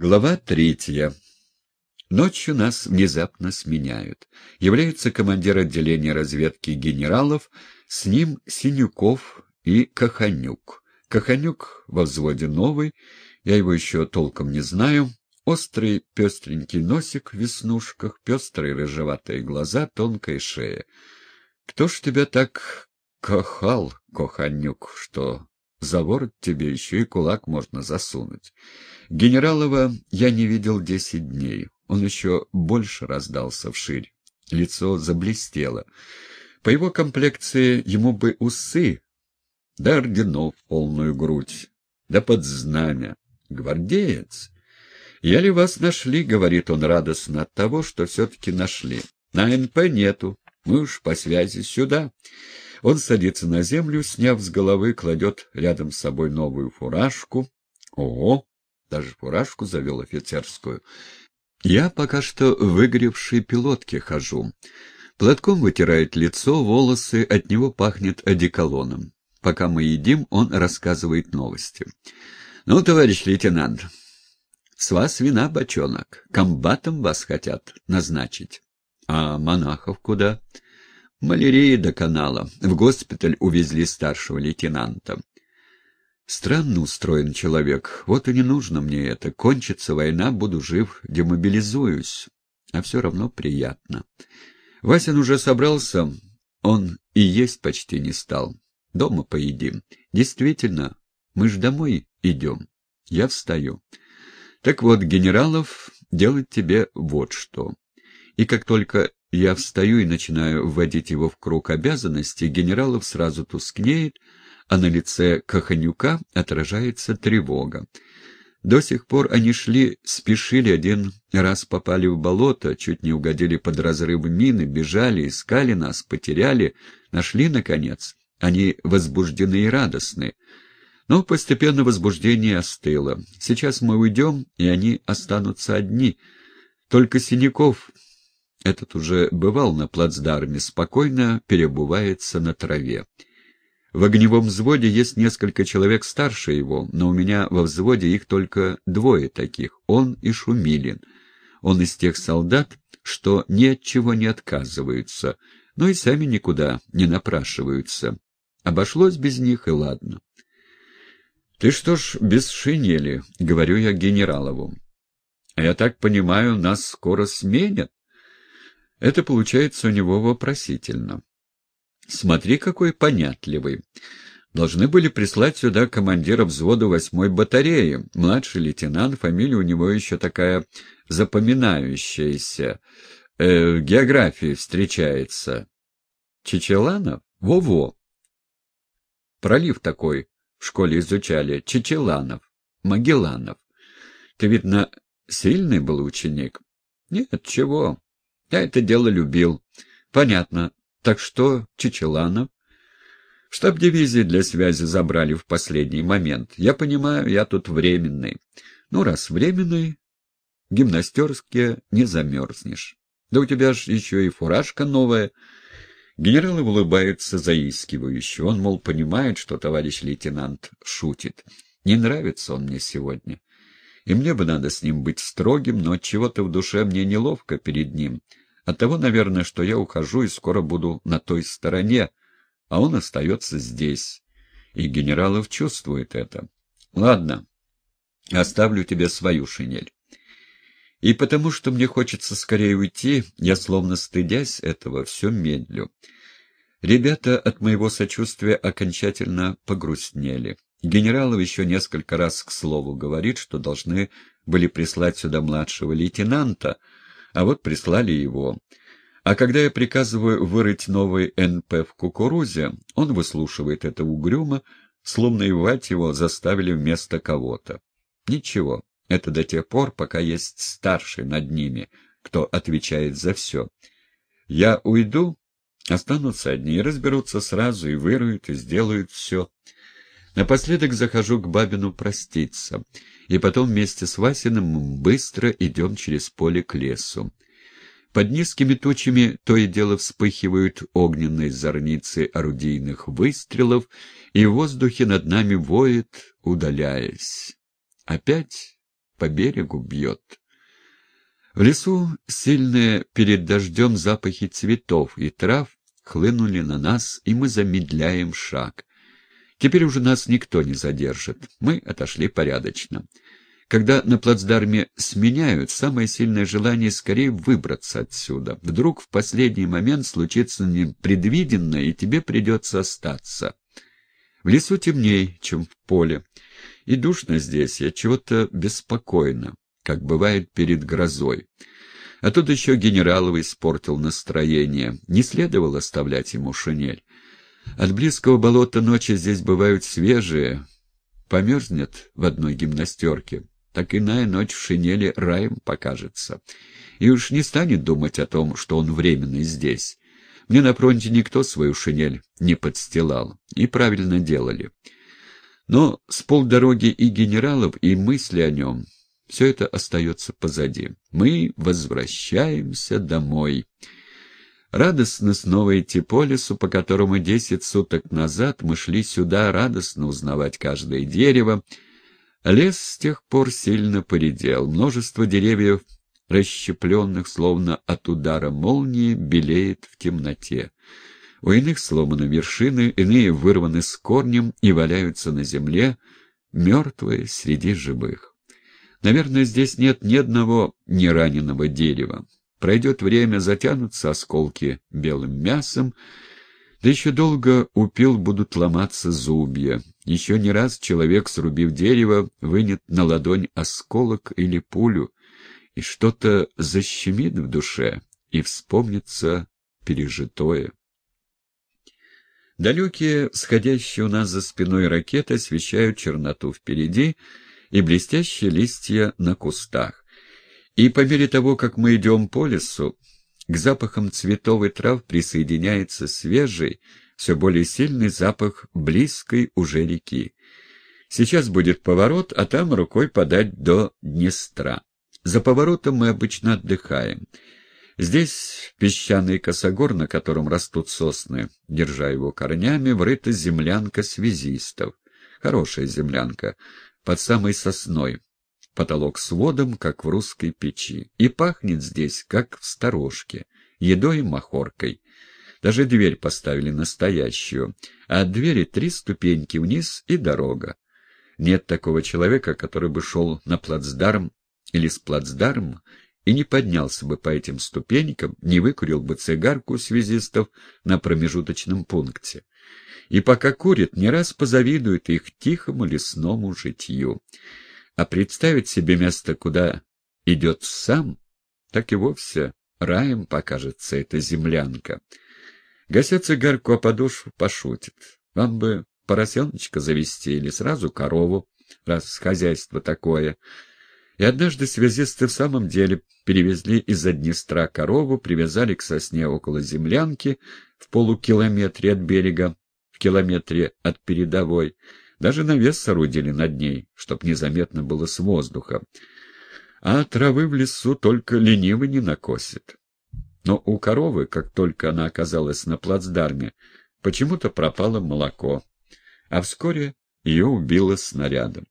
Глава третья. Ночью нас внезапно сменяют. Является командир отделения разведки генералов, с ним Синюков и Каханюк. Каханюк во взводе новый, я его еще толком не знаю. Острый пестренький носик в веснушках, пестрые рыжеватые глаза, тонкая шея. Кто ж тебя так кахал, Каханюк, что за ворот тебе еще и кулак можно засунуть. Генералова я не видел десять дней. Он еще больше раздался вширь. Лицо заблестело. По его комплекции ему бы усы, да орденов полную грудь, да под знамя. Гвардеец. «Еле вас нашли», — говорит он радостно от того, что все-таки нашли. «На НП нету. Мы уж по связи сюда». Он садится на землю, сняв с головы, кладет рядом с собой новую фуражку. Ого! Даже фуражку завел офицерскую. Я пока что в выгоревшей пилотке хожу. Платком вытирает лицо, волосы, от него пахнет одеколоном. Пока мы едим, он рассказывает новости. «Ну, товарищ лейтенант, с вас вина, бочонок. Комбатом вас хотят назначить. А монахов куда?» Малярия до канала. В госпиталь увезли старшего лейтенанта. Странно устроен человек. Вот и не нужно мне это. Кончится война, буду жив, демобилизуюсь. А все равно приятно. Васин уже собрался, он и есть почти не стал. Дома поедим. Действительно, мы ж домой идем. Я встаю. Так вот, генералов делать тебе вот что. И как только я встаю и начинаю вводить его в круг обязанностей, генералов сразу тускнеет, а на лице Каханюка отражается тревога. До сих пор они шли, спешили, один раз попали в болото, чуть не угодили под разрыв мины, бежали, искали нас, потеряли, нашли, наконец. Они возбуждены и радостны. Но постепенно возбуждение остыло. Сейчас мы уйдем, и они останутся одни. Только Синяков этот уже бывал на плацдарме, спокойно перебывается на траве. В огневом взводе есть несколько человек старше его, но у меня во взводе их только двое таких, он и Шумилин. Он из тех солдат, что ни от чего не отказываются, но и сами никуда не напрашиваются. Обошлось без них, и ладно. — Ты что ж без шинели? — говорю я генералову. — Я так понимаю, нас скоро сменят? Это получается у него вопросительно. Смотри, какой понятливый. Должны были прислать сюда командира взвода восьмой батареи. Младший лейтенант, фамилия у него еще такая запоминающаяся. Э, в географии встречается. Чечеланов? Во-во. Пролив такой в школе изучали. Чечеланов. Магелланов. Ты, видно, сильный был ученик? Нет, чего. Я это дело любил. Понятно. Так что Чечеланов? Штаб дивизии для связи забрали в последний момент. Я понимаю, я тут временный. Ну, раз временный, гимнастерске не замерзнешь. Да у тебя ж еще и фуражка новая. Генерал улыбается заискивающе. Он, мол, понимает, что товарищ лейтенант шутит. Не нравится он мне сегодня. И мне бы надо с ним быть строгим, но чего-то в душе мне неловко перед ним. Оттого, наверное, что я ухожу и скоро буду на той стороне, а он остается здесь. И генералов чувствует это. Ладно, оставлю тебе свою шинель. И потому что мне хочется скорее уйти, я, словно стыдясь этого, все медлю. Ребята от моего сочувствия окончательно погрустнели. Генералов еще несколько раз к слову говорит, что должны были прислать сюда младшего лейтенанта, а вот прислали его. А когда я приказываю вырыть новый НП в кукурузе, он выслушивает это угрюмо, словно и вать его заставили вместо кого-то. Ничего, это до тех пор, пока есть старший над ними, кто отвечает за все. Я уйду, останутся одни и разберутся сразу, и выруют, и сделают все. Напоследок захожу к Бабину проститься, и потом вместе с Васиным быстро идем через поле к лесу. Под низкими тучами то и дело вспыхивают огненные зорницы орудийных выстрелов, и в воздухе над нами воет, удаляясь. Опять по берегу бьет. В лесу сильные перед дождем запахи цветов и трав хлынули на нас, и мы замедляем шаг. Теперь уже нас никто не задержит. Мы отошли порядочно. Когда на плацдарме сменяют, самое сильное желание скорее выбраться отсюда. Вдруг в последний момент случится непредвиденное, и тебе придется остаться. В лесу темней, чем в поле. И душно здесь, я чего-то беспокойно, как бывает перед грозой. А тут еще генералов испортил настроение. Не следовало оставлять ему шинель. От близкого болота ночи здесь бывают свежие. Померзнет в одной гимнастерке так иная ночь в шинели раем покажется. И уж не станет думать о том, что он временный здесь. Мне на фронте никто свою шинель не подстилал, и правильно делали. Но с полдороги и генералов, и мысли о нем, все это остается позади. Мы возвращаемся домой. Радостно снова идти по лесу, по которому десять суток назад мы шли сюда радостно узнавать каждое дерево, Лес с тех пор сильно поредел. Множество деревьев, расщепленных, словно от удара молнии, белеет в темноте. У иных сломаны вершины, иные вырваны с корнем и валяются на земле, мертвые среди живых. Наверное, здесь нет ни одного нераненого дерева. Пройдет время, затянутся осколки белым мясом, да еще долго у пил будут ломаться зубья. Еще не раз человек, срубив дерево, вынет на ладонь осколок или пулю, и что-то защемит в душе, и вспомнится пережитое. Далекие, сходящие у нас за спиной ракеты освещают черноту впереди и блестящие листья на кустах. И по мере того, как мы идем по лесу, к запахам цветов и трав присоединяется свежий, все более сильный запах близкой уже реки. Сейчас будет поворот, а там рукой подать до Днестра. За поворотом мы обычно отдыхаем. Здесь песчаный косогор, на котором растут сосны. Держа его корнями, врыта землянка связистов. Хорошая землянка, под самой сосной потолок с водом, как в русской печи, и пахнет здесь, как в сторожке, едой и махоркой. Даже дверь поставили настоящую, а от двери три ступеньки вниз и дорога. Нет такого человека, который бы шел на плацдарм или с плацдарма и не поднялся бы по этим ступенькам, не выкурил бы цигарку связистов на промежуточном пункте. И пока курит, не раз позавидует их тихому лесному житью. А представить себе место, куда идет сам, так и вовсе раем покажется эта землянка. Гася цигарку о подошву пошутит. Вам бы поросеночка завести или сразу корову, раз хозяйство такое. И однажды связисты в самом деле перевезли из-за Днестра корову, привязали к сосне около землянки в полукилометре от берега, в километре от передовой, даже навес соорудили над ней, чтоб незаметно было с воздуха. А травы в лесу только ленивый не накосит. Но у коровы, как только она оказалась на плацдарме, почему-то пропало молоко, а вскоре ее убило снарядом.